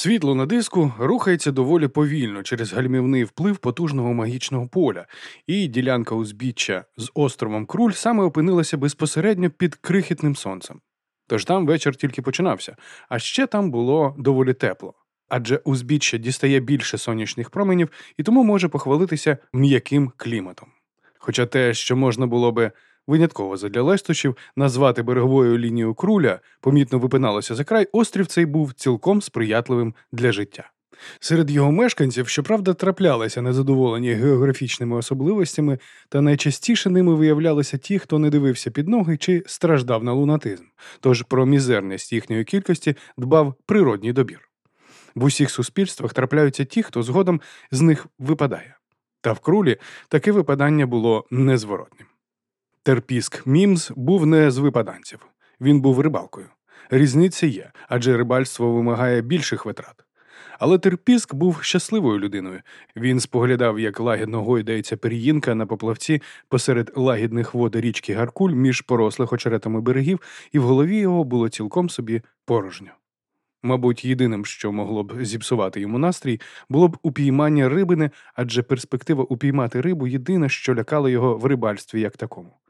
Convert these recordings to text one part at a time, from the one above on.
Світло на диску рухається доволі повільно через гальмівний вплив потужного магічного поля, і ділянка узбіччя з островом Круль саме опинилася безпосередньо під крихітним сонцем. Тож там вечір тільки починався, а ще там було доволі тепло. Адже узбіччя дістає більше сонячних променів і тому може похвалитися м'яким кліматом. Хоча те, що можна було би винятково задля лестощів назвати береговою лінією круля, помітно випиналося за край, острів цей був цілком сприятливим для життя. Серед його мешканців, щоправда, траплялися незадоволені географічними особливостями, та найчастіше ними виявлялися ті, хто не дивився під ноги чи страждав на лунатизм, тож про мізерність їхньої кількості дбав природній добір. В усіх суспільствах трапляються ті, хто згодом з них випадає. Та в крулі таке випадання було незворотним. Терпіск Мімс був не з випаданців, він був рибалкою. Різниця є, адже рибальство вимагає більших витрат. Але Терпіск був щасливою людиною. Він споглядав, як лагідно гойдається пер'їнка на поплавці посеред лагідних вод річки Гаркуль між порослих очеретами берегів, і в голові його було цілком собі порожньо. Мабуть, єдиним, що могло б зіпсувати йому настрій, було б упіймання рибини, адже перспектива упіймати рибу єдине, що лякало його в рибальстві як такому.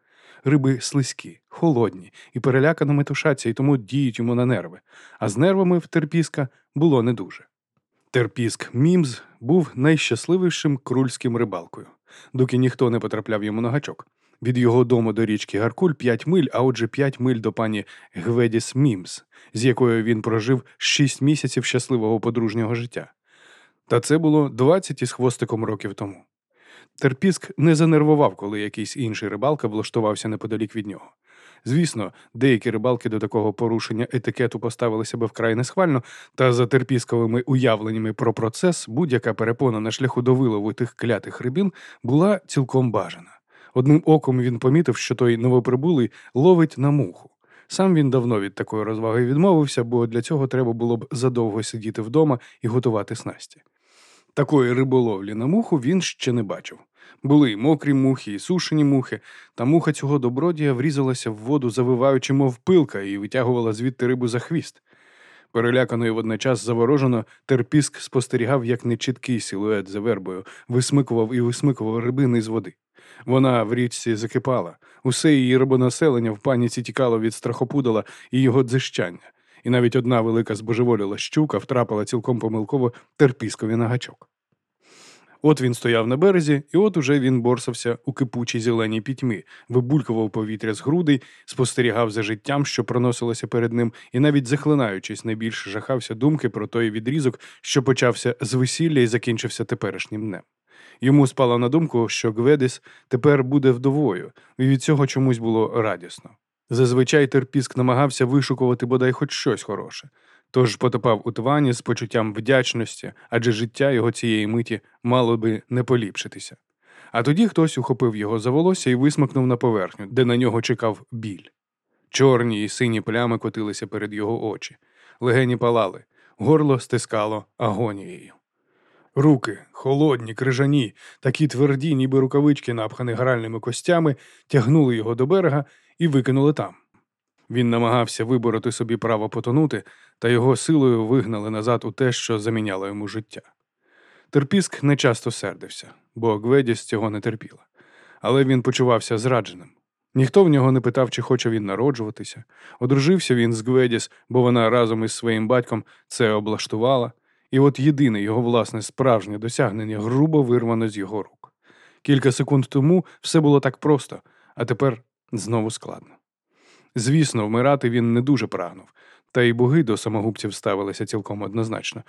Риби слизькі, холодні і перелякано метушаться, і тому діють йому на нерви, а з нервами в Терпіска було не дуже. Терпіск Мімз був найщасливішим крульським рибалкою, доки ніхто не потрапляв йому на гачок. Від його дому до річки Гаркуль п'ять миль, а отже п'ять миль до пані Гведіс Мімс, з якою він прожив шість місяців щасливого подружнього життя. Та це було двадцять із хвостиком років тому. Терпіск не занервував, коли якийсь інший рибалка влаштувався неподалік від нього. Звісно, деякі рибалки до такого порушення етикету поставили себе вкрай несхвально, та за терпісковими уявленнями про процес будь-яка перепона на шляху до вилову тих клятих рибін була цілком бажана. Одним оком він помітив, що той новоприбулий ловить на муху. Сам він давно від такої розваги відмовився, бо для цього треба було б задовго сидіти вдома і готувати снасті. Такої риболовлі на муху він ще не бачив. Були й мокрі мухи, і сушені мухи, та муха цього добродія врізалася в воду, завиваючи, мов пилка, і витягувала звідти рибу за хвіст. Перелякано і водночас заворожено, терпіск спостерігав, як нечіткий силует за вербою, висмикував і висмикував рибини з води. Вона в річці закипала, усе її рибонаселення в паніці тікало від страхопудала і його дзищання, і навіть одна велика збожеволіла щука втрапила цілком помилково терпіскові на гачок. От він стояв на березі, і от уже він борсався у кипучій зеленій пітьмі, вибулькував повітря з грудей, спостерігав за життям, що проносилося перед ним, і навіть захлинаючись, найбільше жахався думки про той відрізок, що почався з весілля і закінчився теперішнім днем. Йому спало на думку, що Гведис тепер буде вдовою, і від цього чомусь було радісно. Зазвичай терпіск намагався вишукувати бодай хоч щось хороше, тож потопав у твані з почуттям вдячності, адже життя його цієї миті мало би не поліпшитися. А тоді хтось ухопив його за волосся і висмикнув на поверхню, де на нього чекав біль. Чорні і сині плями котилися перед його очі, легені палали, горло стискало агонією. Руки, холодні, крижані, такі тверді, ніби рукавички, напхані гральними костями, тягнули його до берега і викинули там. Він намагався вибороти собі право потонути, та його силою вигнали назад у те, що заміняло йому життя. Терпіск не часто сердився, бо Гведіс цього не терпіла. Але він почувався зрадженим. Ніхто в нього не питав, чи хоче він народжуватися. Одружився він з Гведіс, бо вона разом із своїм батьком це облаштувала, і от єдине його власне справжнє досягнення грубо вирвано з його рук. Кілька секунд тому все було так просто, а тепер знову складно. Звісно, вмирати він не дуже прагнув, та й боги до самогубців ставилися цілком однозначно.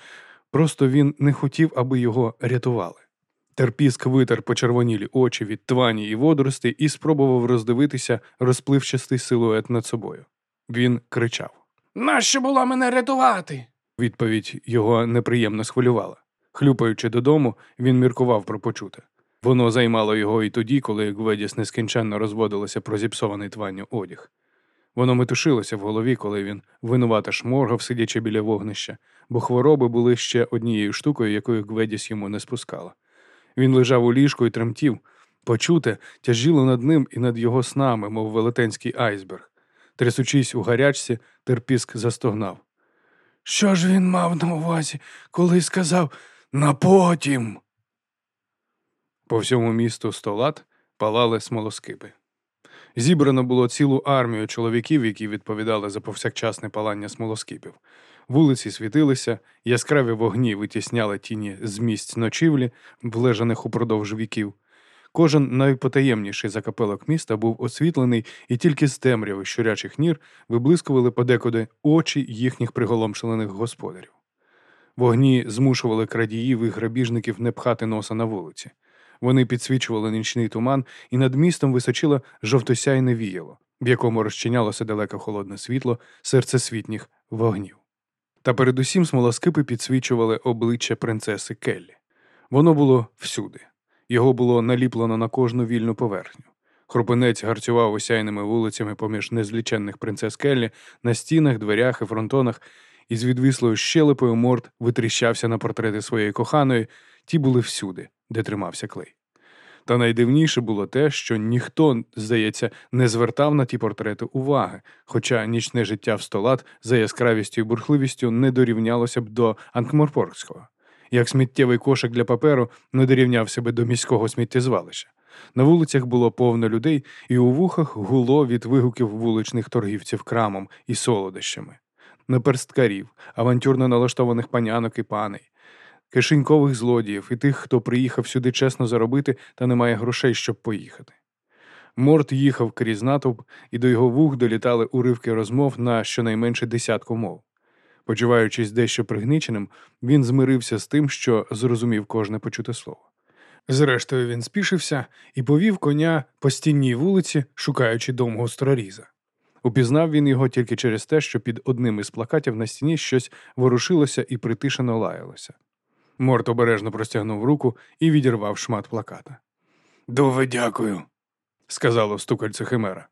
Просто він не хотів, аби його рятували. Терпіск витер почервонілі очі від твані і водоростей і спробував роздивитися розпливчастий силует над собою. Він кричав: Нащо було мене рятувати? Відповідь його неприємно схвилювала. Хлюпаючи додому, він міркував про почуте. Воно займало його і тоді, коли Гведіс нескінченно розводилося про зіпсований тванню одяг. Воно метушилося в голові, коли він винувато шморгав, сидячи біля вогнища, бо хвороби були ще однією штукою, якою Гведіс йому не спускала. Він лежав у ліжку і тремтів. Почуте тяжіло над ним і над його снами, мов велетенський айсберг. Трясучись у гарячці, терпіск застогнав. Що ж він мав на увазі, коли сказав на потім? По всьому місту столат палали смолоскипи. Зібрано було цілу армію чоловіків, які відповідали за повсякчасне палання смолоскипів. Вулиці світилися, яскраві вогні витісняли тіні з місць ночівлі, влежаних упродовж віків. Кожен найпотаємніший закапелок міста був освітлений, і тільки з темряви щурячих нір виблискували подекуди очі їхніх приголомшених господарів. Вогні змушували крадіїв і грабіжників не пхати носа на вулиці. Вони підсвічували нічний туман, і над містом височило жовтосяйне віяло, в якому розчинялося далеко холодне світло серцесвітніх вогнів. Та передусім смолоскипи підсвічували обличчя принцеси Келлі. Воно було всюди. Його було наліплено на кожну вільну поверхню. Хрупинець гарцював осяйними вулицями поміж незліченних принцес Келлі на стінах, дверях і фронтонах, і з відвислою щелепою морд витріщався на портрети своєї коханої, ті були всюди, де тримався клей. Та найдивніше було те, що ніхто, здається, не звертав на ті портрети уваги, хоча нічне життя в столат за яскравістю і бурхливістю не дорівнялося б до Анкморпорського, як сміттєвий кошик для паперу не дорівнявся би до міського сміттєзвалища. На вулицях було повно людей, і у вухах гуло від вигуків вуличних торгівців крамом і солодощами, наперсткарів, авантюрно налаштованих панянок і паней, кишенькових злодіїв і тих, хто приїхав сюди чесно заробити та не має грошей, щоб поїхати. Морт їхав крізь натовп, і до його вух долітали уривки розмов на щонайменше десятку мов. Почуваючись дещо пригниченим, він змирився з тим, що зрозумів кожне почуте слово. Зрештою, він спішився і повів коня по стінній вулиці, шукаючи дом гостроріза. Упізнав він його тільки через те, що під одним із плакатів на стіні щось ворушилося і притишено лаялося. Морт обережно простягнув руку і відірвав шмат плаката. Дуже дякую, сказало стукальце Химера.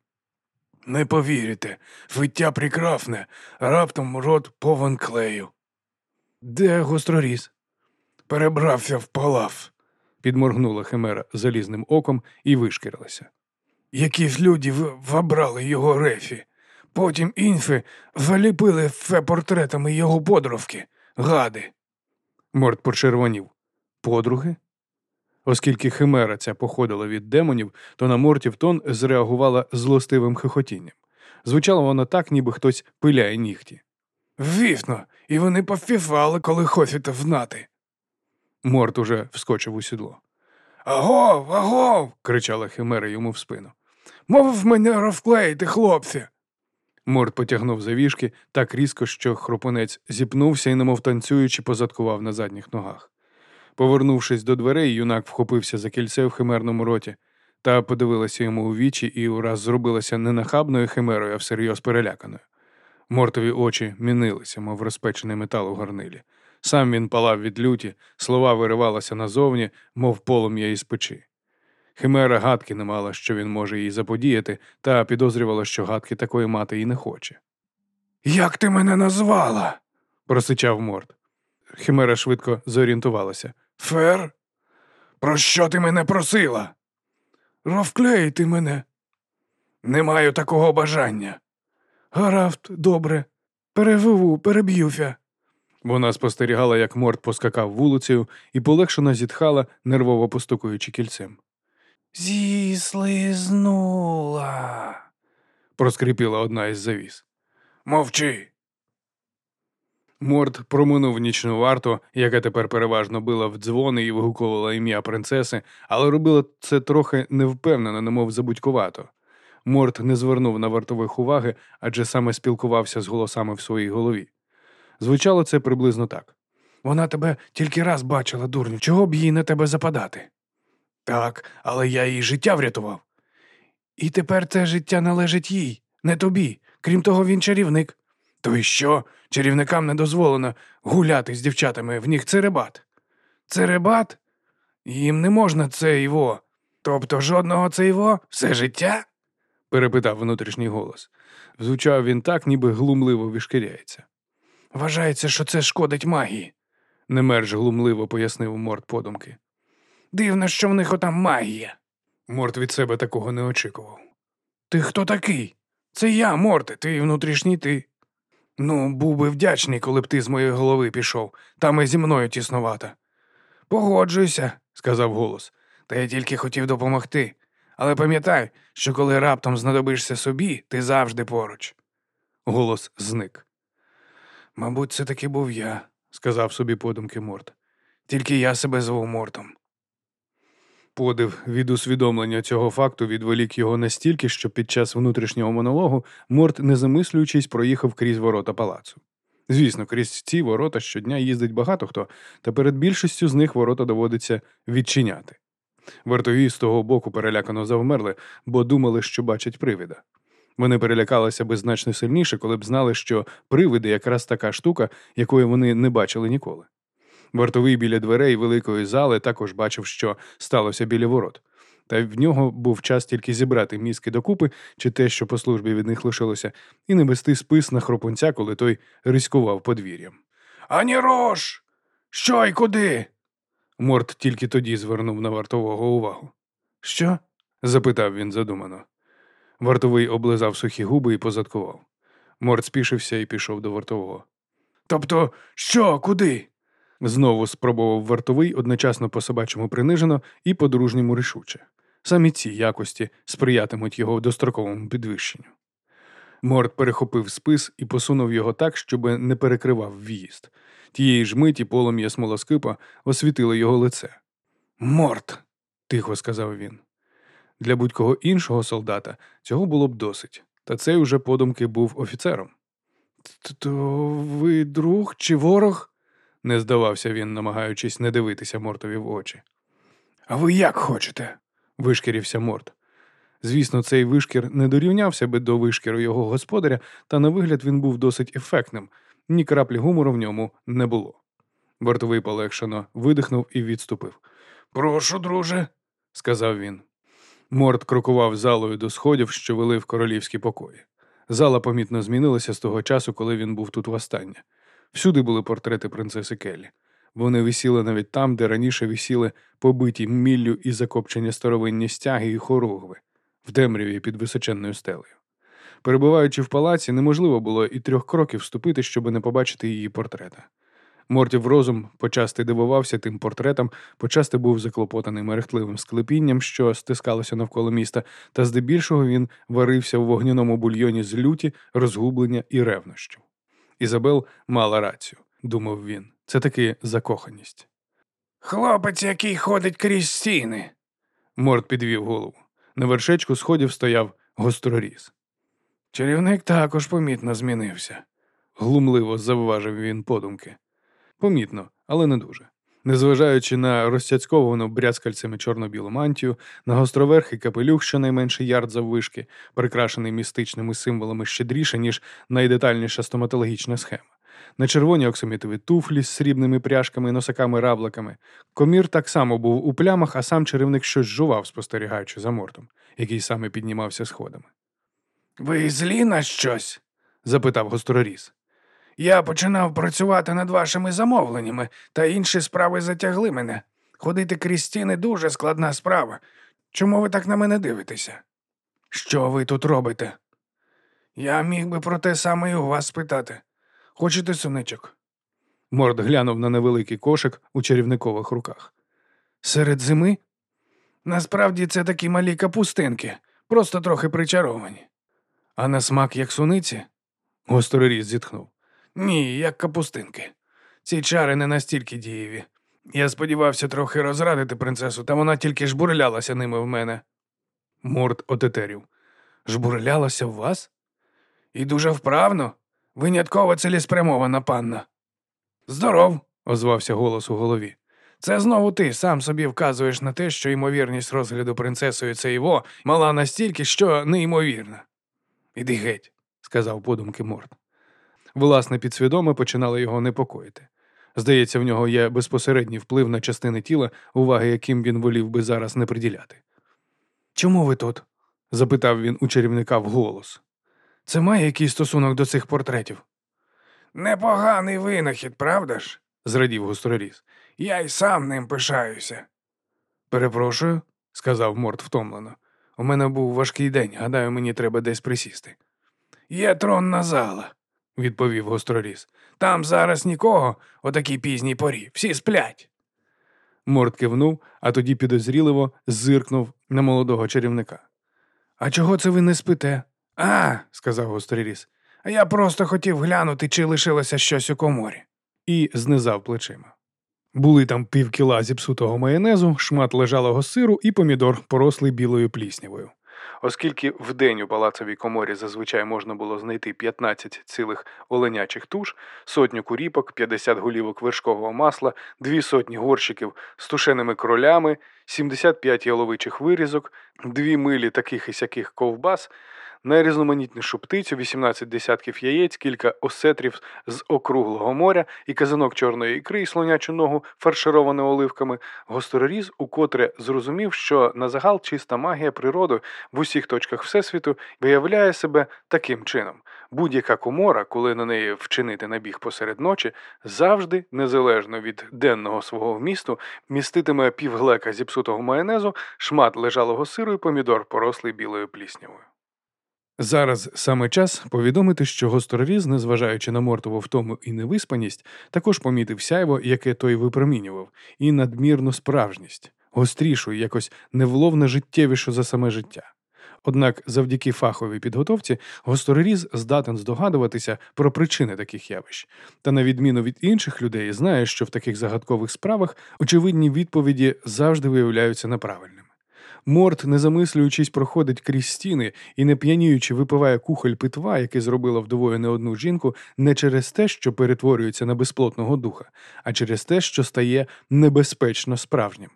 Не повірите, виття прекрасне, раптом рот повен клею. Де гостроріз? Перебрався в палав, підморгнула Химера залізним оком і вишкірилася. Якісь люди вобрали його рефі. Потім інфи заліпили фе портретами його подровки, гади. Морд почервонів. Подруги? Оскільки химера ця походила від демонів, то на мортів тон зреагувала злостивим хихотінням. Звучало воно так, ніби хтось пиляє нігті. Вісно, і вони пофіфали, коли хочете внати. Морт уже вскочив у сідло. Агов, агов. кричала химера йому в спину. Мов мене розклеїти, хлопці. Морд потягнув завішки так різко, що хропонець зіпнувся і, немов танцюючи, позадкував на задніх ногах. Повернувшись до дверей, юнак вхопився за кільце в химерному роті та подивилася йому у вічі і ураз зробилася не нахабною химерою, а всерйоз переляканою. Мортові очі мінилися, мов розпечений метал у горнилі. Сам він палав від люті, слова виривалися назовні, мов полум'я із печі. Химера гадки не мала, що він може їй заподіяти, та підозрювала, що гадки такої мати і не хоче. Як ти мене назвала? просичав Морд. Химера швидко зорієнтувалася. Фер? Про що ти мене просила? Ровклеїти мене. Не маю такого бажання. Гаразд, добре, перевиву, переб'юся. Вона спостерігала, як Морд поскакав вулицею і полегшено зітхала, нервово постукуючи кільцем. Зіслизнула, проскрипіла одна із завіс. Мовчи. Морд проминув нічну варту, яка тепер переважно била в дзвони і вигукувала ім'я принцеси, але робила це трохи невпевнено, немов забудькувато. Морд не звернув на вартових уваги, адже саме спілкувався з голосами в своїй голові. Звучало це приблизно так. Вона тебе тільки раз бачила, дурню, чого б їй на тебе западати? Так, але я їй життя врятував. І тепер це життя належить їй, не тобі. Крім того, він чарівник. То й що? Чарівникам не дозволено гуляти з дівчатами, в них церебат. Церебат? Їм не можна це його. Тобто жодного це його? Все життя? перепитав внутрішній голос. Звучав він так, ніби глумливо вишкіряється. Вважається, що це шкодить магії, не мерж глумливо пояснив Морд подумки. Дивно, що в них отам магія. Морт від себе такого не очікував. Ти хто такий? Це я, Морте, ти внутрішній ти. Ну, був би вдячний, коли б ти з моєї голови пішов, там і зі мною тіснувато. Погоджуюся, сказав голос, та я тільки хотів допомогти. Але пам'ятай, що коли раптом знадобишся собі, ти завжди поруч. Голос зник. Мабуть, це таки був я, сказав собі подумки Морт. Тільки я себе звав Мортом. Подив від усвідомлення цього факту відволік його настільки, що під час внутрішнього монологу Морт, не замислюючись, проїхав крізь ворота палацу. Звісно, крізь ці ворота щодня їздить багато хто, та перед більшістю з них ворота доводиться відчиняти. Вартові з того боку перелякано завмерли, бо думали, що бачать привида. Вони перелякалися би значно сильніше, коли б знали, що привиди якраз така штука, якої вони не бачили ніколи. Вартовий біля дверей великої зали також бачив, що сталося біля ворот, та в нього був час тільки зібрати мізки докупи чи те, що по службі від них лишилося, і не вести спис на хропунця, коли той ризикував подвір'ям. Ані рош! Що й куди? Морт тільки тоді звернув на вартового увагу. Що? запитав він задумано. Вартовий облизав сухі губи і позадкував. Морт спішився і пішов до вартового. Тобто, що, куди? Знову спробував вартовий одночасно по собачому принижено і по-дружньому рішуче. Самі ці якості сприятимуть його достроковому підвищенню. Морт перехопив спис і посунув його так, щоб не перекривав в'їзд. Тієї ж миті полум'я смолоскипа освітило його лице. Морт, тихо сказав він. Для будь-кого іншого солдата цього було б досить, та цей уже подумки був офіцером. То ви друг чи ворог? Не здавався він, намагаючись не дивитися Мортові в очі. А ви як хочете? вишкірився Морт. Звісно, цей вишкір не дорівнявся би до вишкіру його господаря, та на вигляд він був досить ефектним, ні краплі гумору в ньому не було. Бортовий полегшено видихнув і відступив. Прошу, друже, сказав він. Морт крокував залою до сходів, що вели в королівські покої. Зала помітно змінилася з того часу, коли він був тут востаннє. Всюди були портрети принцеси Келлі. Вони висіли навіть там, де раніше висіли побиті міллю і закопчені старовинні стяги і хоругви, в темряві під височенною стелею. Перебуваючи в палаці, неможливо було і трьох кроків вступити, щоб не побачити її портрета. Мортів розум почасти дивувався тим портретам, почасти був заклопотаний мерехтливим склепінням, що стискалося навколо міста, та здебільшого він варився в вогняному бульйоні з люті, розгублення і ревнощів. Ізабел мала рацію, думав він. Це таки закоханість. Хлопець, який ходить крізь стіни. Морд підвів голову. На вершечку сходів стояв гостроріз. Чарівник також помітно змінився, глумливо завважив він подумки. Помітно, але не дуже. Незважаючи на розцяцьковану брязкальцями чорно-білу мантію, на гостроверхий капелюх, щонайменше ярд заввишки, прикрашений містичними символами щедріше, ніж найдетальніша стоматологічна схема, на червоні оксамітові туфлі з срібними пряжками, носаками равликами. Комір так само був у плямах, а сам чарівник щось жував, спостерігаючи за мортом, який саме піднімався сходами. Ви злі на щось? запитав гостроріз. Я починав працювати над вашими замовленнями, та інші справи затягли мене. Ходити крізь стіни дуже складна справа. Чому ви так на мене дивитеся? Що ви тут робите? Я міг би про те саме і у вас спитати. Хочете суничок? Морд глянув на невеликий кошик у чарівникових руках. Серед зими? Насправді це такі малі капустинки, просто трохи причаровані. А на смак, як суниці? Гостроріз зітхнув. Ні, як капустинки. Ці чари не настільки дієві. Я сподівався трохи розрадити принцесу, та вона тільки жбурлялася ними в мене. Морд отетерів. Жбурлялася в вас? І дуже вправно. Винятково цілеспрямована панна. Здоров, озвався голос у голові. Це знову ти сам собі вказуєш на те, що ймовірність розгляду принцесою це його мала настільки, що неймовірна. Іди геть, сказав подумки Морд. Власне, підсвідоме починало його непокоїти. Здається, в нього є безпосередній вплив на частини тіла, уваги яким він волів би зараз не приділяти. Чому ви тут? запитав він у чарівника вголос. Це має якийсь стосунок до цих портретів? Непоганий винахід, правда ж? зрадів гостроріз. Я й сам ним пишаюся. Перепрошую, сказав Морт втомлено. У мене був важкий день, гадаю, мені треба десь присісти. Є тронна зала відповів гостроріз. Там зараз нікого о такій пізній порі. Всі сплять. Морд кивнув, а тоді підозріливо зиркнув на молодого чарівника. А чого це ви не спите? А, сказав гостроріз. А я просто хотів глянути, чи лишилося щось у коморі. І знизав плечима. Були там півкіла зіпсутого майонезу, шмат лежалого сиру і помідор, порослий білою пліснявою. Оскільки вдень у палацовій коморі зазвичай можна було знайти 15 цілих оленячих туш, сотню куріпок, 50 голівок вершкового масла, дві сотні горщиків з тушеними кролями, 75 яловичих вирізок, дві милі таких і сяких ковбас, найрізноманітнішу птицю, 18 десятків яєць, кілька осетрів з округлого моря і казанок чорної ікри і слонячу ногу, фаршировану оливками, гостроріз, укотре зрозумів, що на загал чиста магія природи в усіх точках всесвіту виявляє себе таким чином. Будь-яка комора, коли на неї вчинити набіг посеред ночі, завжди, незалежно від денного свого вмісту, міститиме півглека зіпсутого майонезу, шмат лежалого сиру і помідор, порослий білою пліснявою. Зараз саме час повідомити, що гостроріз, незважаючи на мортову втому і невиспаність, також помітив сяйво, яке той випромінював, і надмірну справжність, гострішу, якось невловно життєвішу за саме життя. Однак завдяки фаховій підготовці гостроріз здатен здогадуватися про причини таких явищ, та, на відміну від інших людей, знає, що в таких загадкових справах очевидні відповіді завжди виявляються неправильними. Морт, не замислюючись, проходить крізь стіни і, не п'яніючи, випиває кухоль питва, яке зробила вдвоє не одну жінку, не через те, що перетворюється на безплотного духа, а через те, що стає небезпечно справжнім.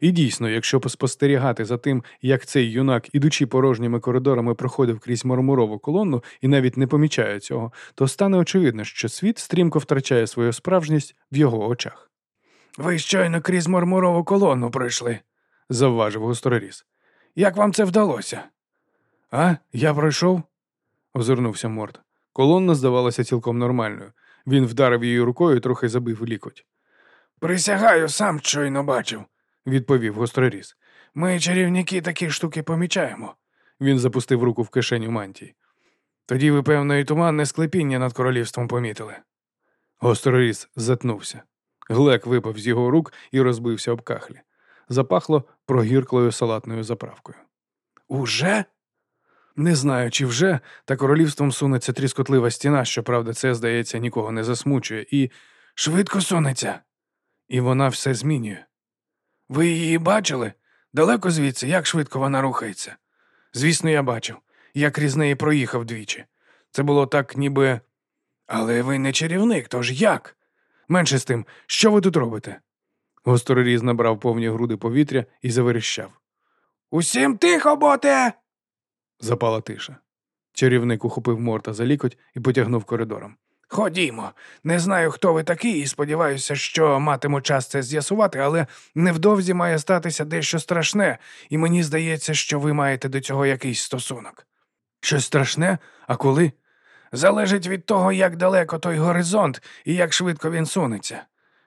І дійсно, якщо поспостерігати за тим, як цей юнак, ідучи порожніми коридорами, проходив крізь мармурову колонну і навіть не помічає цього, то стане очевидно, що світ стрімко втрачає свою справжність в його очах. Ви щойно крізь мармурову колонну пройшли, завважив гостроріз. Як вам це вдалося? А, я пройшов? озирнувся Морд. Колонна здавалася цілком нормальною. Він вдарив її рукою і трохи забив лікоть. Присягаю, сам щойно бачив, відповів гостроріз. Ми, чарівники, такі штуки помічаємо. Він запустив руку в кишеню мантії. Тоді ви, певно, і туманне склепіння над королівством помітили. Гостроріз затнувся. Глек випав з його рук і розбився об кахлі запахло прогірклою салатною заправкою. Уже? Не знаю, чи вже, та королівством сунеться тріскотлива стіна, щоправда, це, здається, нікого не засмучує, і швидко сунеться. І вона все змінює. Ви її бачили? Далеко звідси, як швидко вона рухається? Звісно, я бачив, я крізь неї проїхав двічі. Це було так, ніби. Але ви не чарівник, тож як? Менше з тим, що ви тут робите? Гостроріз набрав повні груди повітря і заверещав. Усім тихо, боте. Запала тиша. Чарівник ухопив морта за лікоть і потягнув коридором. Ходімо, не знаю, хто ви такий, і сподіваюся, що матиму час це з'ясувати, але невдовзі має статися дещо страшне, і мені здається, що ви маєте до цього якийсь стосунок. Щось страшне? А коли? Залежить від того, як далеко той горизонт і як швидко він сунеться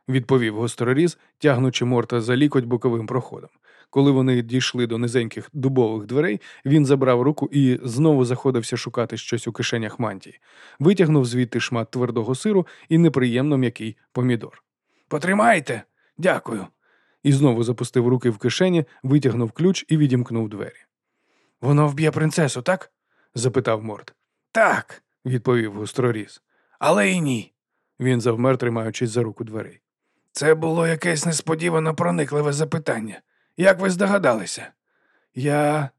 відповів гостроріз, тягнучи морта за лікоть боковим проходом. Коли вони дійшли до низеньких дубових дверей, він забрав руку і знову заходився шукати щось у кишенях мантії, витягнув звідти шмат твердого сиру і неприємно м'який помідор. Потримайте, дякую. І знову запустив руки в кишені, витягнув ключ і відімкнув двері. Воно вб'є принцесу, так? запитав Морт. Так, відповів гостроріз. Але й ні. Він завмер, тримаючись за руку дверей. Це було якесь несподівано проникливе запитання. Як ви здогадалися? Я.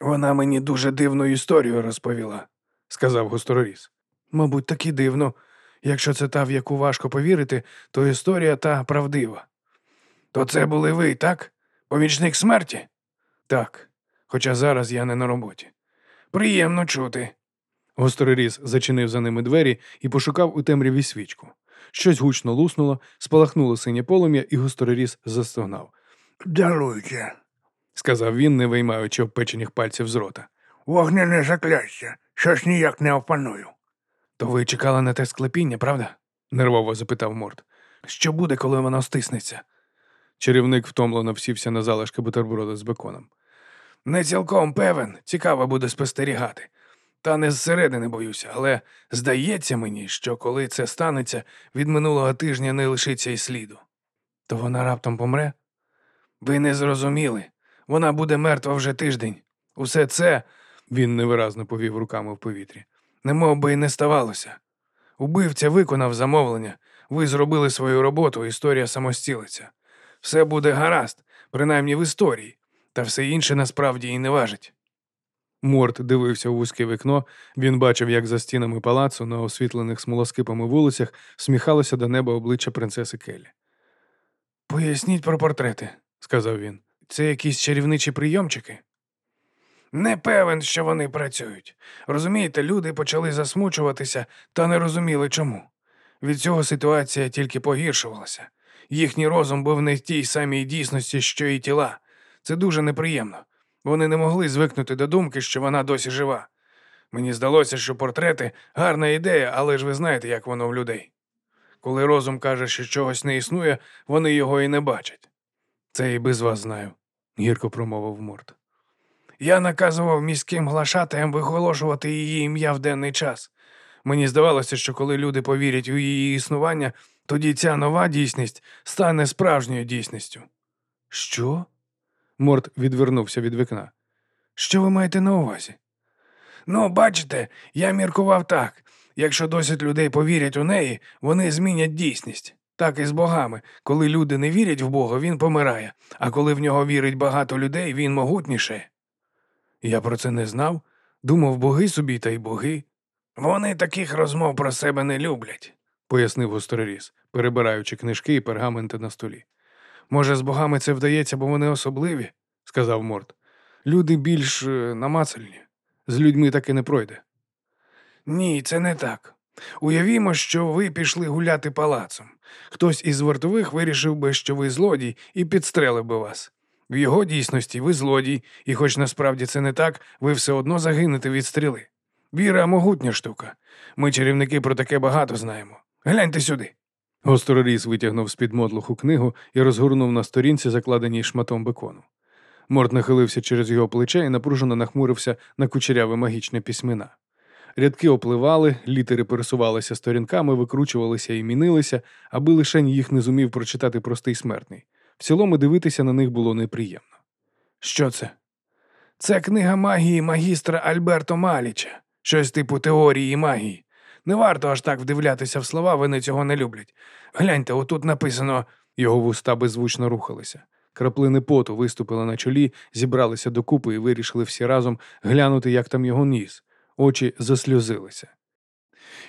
Вона мені дуже дивну історію розповіла, сказав гостроріз. Мабуть, таки дивно. Якщо це та, в яку важко повірити, то історія та правдива. То це були ви, так? Помічник смерті? Так, хоча зараз я не на роботі. Приємно чути. Гостроріз зачинив за ними двері і пошукав у темряві свічку. Щось гучно луснуло, спалахнуло синє полум'я, і гостроріз застогнав. Даруйте, сказав він, не виймаючи обпечених пальців з рота. Вогняне закляття, щось ніяк не опаную. То ви чекали на те склепіння, правда? нервово запитав Морд. Що буде, коли воно стиснеться? Чарівник втомлено всівся на залишки бутерброда з беконом. Не цілком певен, цікаво буде спостерігати. Та не зсередини боюся, але здається мені, що коли це станеться, від минулого тижня не лишиться й сліду. То вона раптом помре? Ви не зрозуміли. Вона буде мертва вже тиждень. Усе це, Він невиразно повів руками в повітрі. немов би і не ставалося. Убивця виконав замовлення. Ви зробили свою роботу, історія самостілиться. Все буде гаразд, принаймні в історії, та все інше насправді і не важить. Морт дивився у вузьке вікно. Він бачив, як за стінами палацу на освітлених смолоскипами вулицях сміхалося до неба обличчя принцеси Келлі. Поясніть про портрети, Сказав він. це якісь чарівничі прийомчики? Не певен, що вони працюють. Розумієте, люди почали засмучуватися та не розуміли чому. Від цього ситуація тільки погіршувалася. Їхній розум був не в тій самій дійсності, що і тіла. Це дуже неприємно. Вони не могли звикнути до думки, що вона досі жива. Мені здалося, що портрети гарна ідея, але ж ви знаєте, як воно в людей. Коли розум каже, що чогось не існує, вони його і не бачать. Це і без вас знаю, гірко промовив Морт. Я наказував міським глашатаям виголошувати її ім'я в денний час. Мені здавалося, що коли люди повірять у її існування, тоді ця нова дійсність стане справжньою дійсністю. Що? Морт відвернувся від вікна. Що ви маєте на увазі? Ну, бачите, я міркував так. Якщо досить людей повірять у неї, вони змінять дійсність. Так і з богами. Коли люди не вірять в Бога, він помирає, а коли в нього вірить багато людей, він могутніше. Я про це не знав. Думав, боги собі та й боги, Вони таких розмов про себе не люблять. пояснив гостроріс, перебираючи книжки і пергаменти на столі. Може, з богами це вдається, бо вони особливі, сказав Морт. Люди більш е, намацальні. З людьми таки не пройде. Ні, це не так. Уявімо, що ви пішли гуляти палацом. Хтось із вартових вирішив би, що ви злодій, і підстрелив би вас. В його дійсності ви злодій, і хоч насправді це не так, ви все одно загинете від стріли. Віра могутня штука. Ми, чарівники, про таке багато знаємо. Гляньте сюди. Гостроріс витягнув з-під мотлуху книгу і розгорнув на сторінці, закладеній шматом бекону. Морт нахилився через його плече і напружено нахмурився на кучеряве магічне письмена. Рядки опливали, літери пересувалися сторінками, викручувалися і мінилися, аби лишень їх не зумів прочитати простий смертний. В цілому дивитися на них було неприємно. Що це? Це книга магії магістра Альберто Маліча, щось типу теорії магії. Не варто аж так вдивлятися в слова, вони цього не люблять. Гляньте, отут написано Його вуста беззвучно рухалися. Краплини поту виступили на чолі, зібралися докупи і вирішили всі разом глянути, як там його ніс. Очі засльозилися.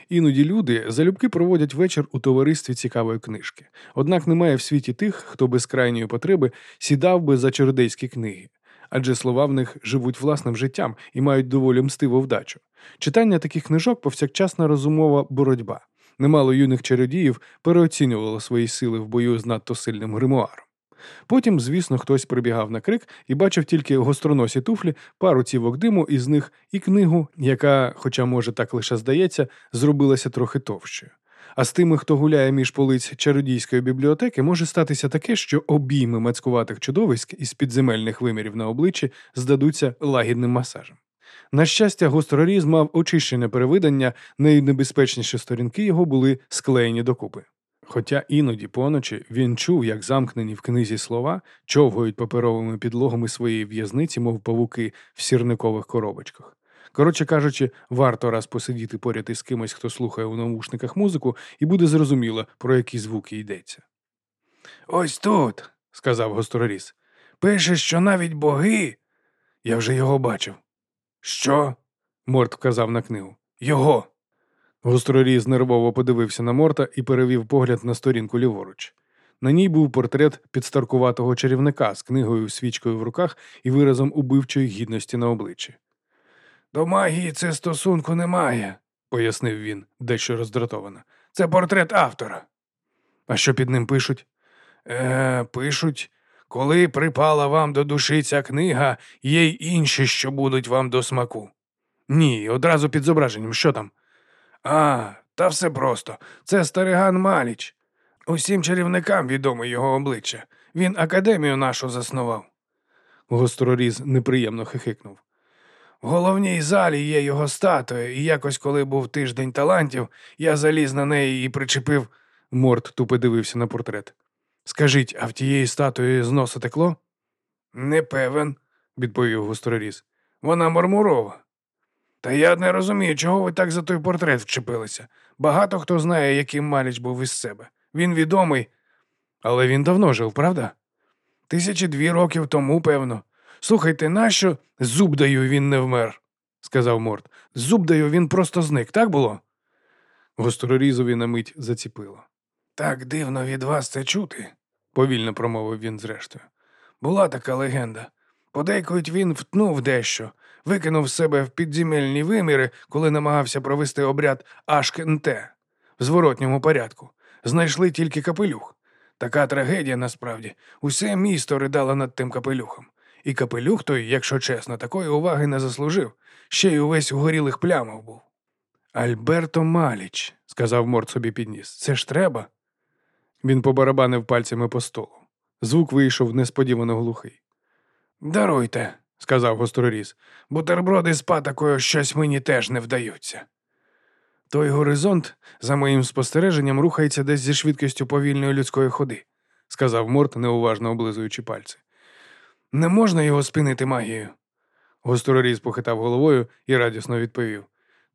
Іноді люди залюбки проводять вечір у товаристві цікавої книжки. Однак немає в світі тих, хто без крайньої потреби сідав би за чародейські книги, адже слова в них живуть власним життям і мають доволі мстиву вдачу. Читання таких книжок повсякчасна розумова боротьба. Немало юних чародіїв переоцінювало свої сили в бою з надто сильним гримуаром. Потім, звісно, хтось прибігав на крик і бачив тільки гостроносі туфлі, пару цівок диму із них і книгу, яка, хоча, може, так лише здається, зробилася трохи товщою. А з тими, хто гуляє між полиць чародійської бібліотеки, може статися таке, що обійми мацькуватих чудовиськ із підземельних вимірів на обличчі здадуться лагідним масажем. На щастя, гостроріз мав очищене перевидання, найнебезпечніші сторінки його були склеєні докупи. Хоча іноді поночі він чув, як замкнені в книзі слова човгають паперовими підлогами своєї в'язниці, мов павуки в сірникових коробочках. Коротше кажучи, варто раз посидіти поряд із кимось, хто слухає у навушниках музику, і буде зрозуміло, про які звуки йдеться. Ось тут, сказав гостроріс. Пише, що навіть боги. Я вже його бачив. Що? Морт вказав на книгу. Його. Гостроріз нервово подивився на Морта і перевів погляд на сторінку ліворуч. На ній був портрет підстаркуватого чарівника з книгою свічкою в руках і виразом убивчої гідності на обличчі. До магії це стосунку немає, пояснив він, дещо роздратовано. Це портрет автора. А що під ним пишуть? Е, Пишуть, коли припала вам до душі ця книга, є й інші, що будуть вам до смаку. Ні, одразу під зображенням. Що там? А, та все просто. Це стариган Маліч. Усім чарівникам відоме його обличчя. Він академію нашу заснував. Гостроріз неприємно хихикнув. В головній залі є його статуя, і якось, коли був тиждень талантів, я заліз на неї і причепив. Морт тупо дивився на портрет. Скажіть, а в тієї статуї з носа текло? Не певен, відповів гостроріз. вона мармурова. Та я не розумію, чого ви так за той портрет вчепилися. Багато хто знає, яким Маліч був із себе. Він відомий, Але він давно жив, правда? тисячі дві років тому, певно. Слухайте, нащо зуб даю він не вмер, сказав Морт. Зуб даю він просто зник, так було? Гострорізові на мить заціпило. Так дивно від вас це чути, Повільно промовив він зрештою. Була така легенда. Подейкують він втнув дещо, викинув себе в підземельні виміри, коли намагався провести обряд Ашкенте в зворотньому порядку. Знайшли тільки капелюх. Така трагедія насправді. Усе місто ридало над тим капелюхом. І капелюх той, якщо чесно, такої уваги не заслужив, ще й увесь у горілих плямах був. Альберто Маліч, сказав Морт собі підніс, це ж треба. Він побарабанив пальцями по столу. Звук вийшов несподівано глухий. Даруйте, Сказав гостроріз. бутерброди з патокою щось мені теж не вдаються. Той горизонт, за моїм спостереженням, рухається десь зі швидкістю повільної людської ходи, сказав Морт, неуважно облизуючи пальці. Не можна його спинити магією. Гостроріз похитав головою і радісно відповів.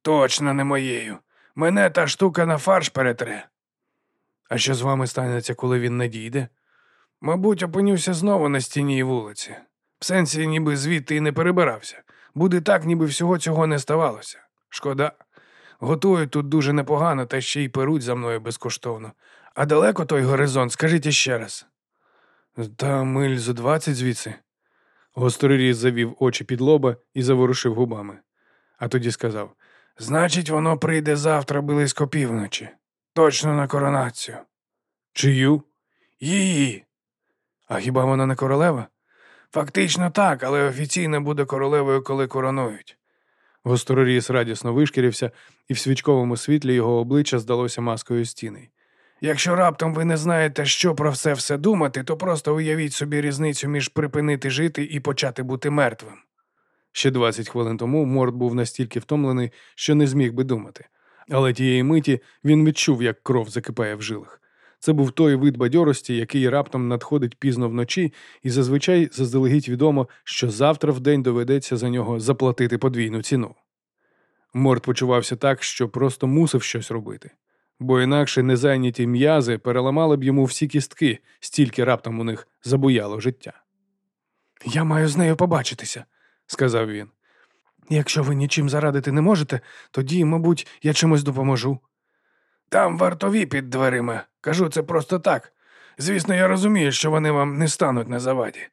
Точно не моєю. Мене та штука на фарш перетре. А що з вами станеться, коли він надійде? Мабуть, опинюся знову на стіні вулиці. В сенсі, ніби звідти і не перебирався. Буде так, ніби всього цього не ставалося. Шкода. Готують тут дуже непогано, та ще й перуть за мною безкоштовно. А далеко той горизонт, скажіть іще раз. Та миль зо двадцять звідси. Гостроріз завів очі під лоба і заворушив губами. А тоді сказав: Значить, воно прийде завтра близько півночі. Точно на коронацію. Чию? Її. А хіба вона не королева? Фактично так, але офіційно буде королевою, коли коронують. Гостроріз радісно вишкірився, і в свічковому світлі його обличчя здалося маскою стіни. Якщо раптом ви не знаєте, що про все все думати, то просто уявіть собі різницю між припинити жити і почати бути мертвим. Ще 20 хвилин тому Морд був настільки втомлений, що не зміг би думати. Але тієї миті він відчув, як кров закипає в жилах. Це був той вид бадьорості, який раптом надходить пізно вночі, і зазвичай заздалегідь відомо, що завтра в день доведеться за нього заплатити подвійну ціну. Морд почувався так, що просто мусив щось робити, бо інакше незайняті м'язи переламали б йому всі кістки, стільки раптом у них забуяло життя. Я маю з нею побачитися, Сказав він. Якщо ви нічим зарадити не можете, тоді, мабуть, я чимось допоможу. Там вартові під дверима. Кажу це просто так. Звісно, я розумію, що вони вам не стануть на заваді.